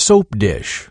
Soap dish.